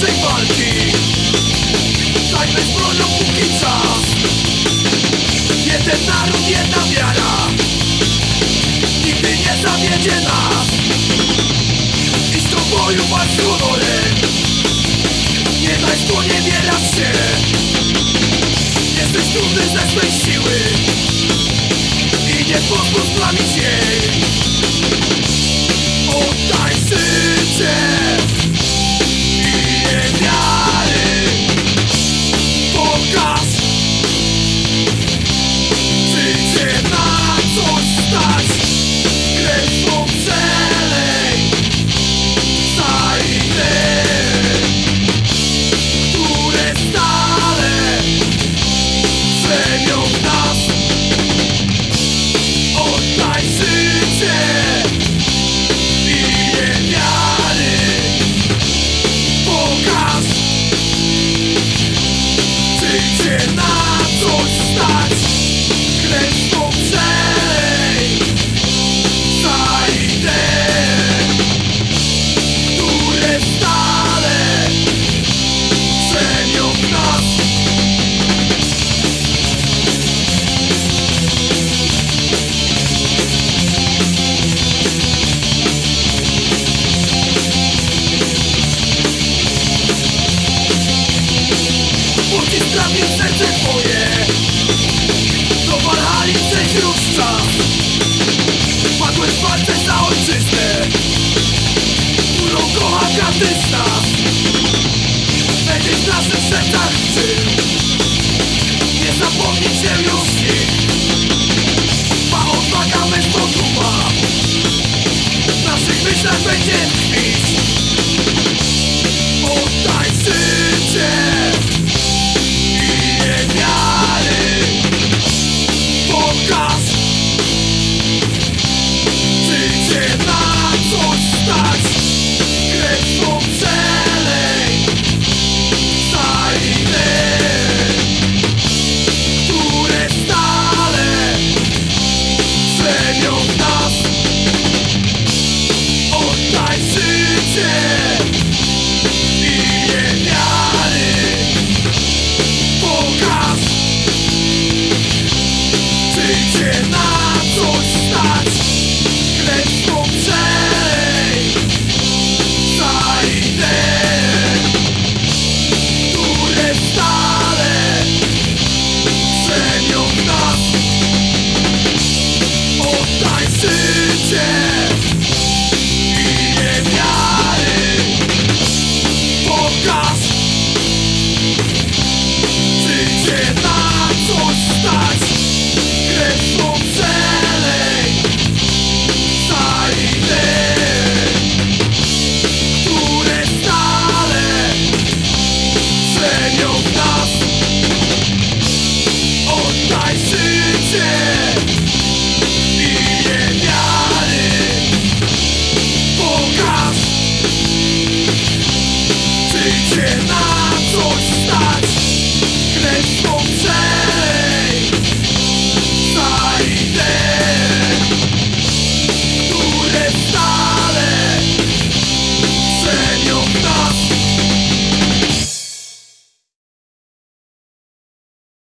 większej walki. Stańmy z póki czas. Jeden naród, jedna wiara. Nigdy nie zawiedzie nas. Idź do boju, walcz z honorem Nie daj sponiewierać się. Jesteś dumny ze swej siły. I nie pozwól splamić jej Czy cię na coś stać. Swą przelej Trafił w serce twoje. Do Walhali przejść już czas. Padłeś w walce za ojczyznę Którą kocha każdy z nas. Będziesz w naszych sercach żył. Nie zapomnij się już nikt Ma odwaga bez poduma. W naszych myślach będzie Czy cię na coś stać. Krew Oddaj życie Imię wiary Pokaż Czy cię na coś stać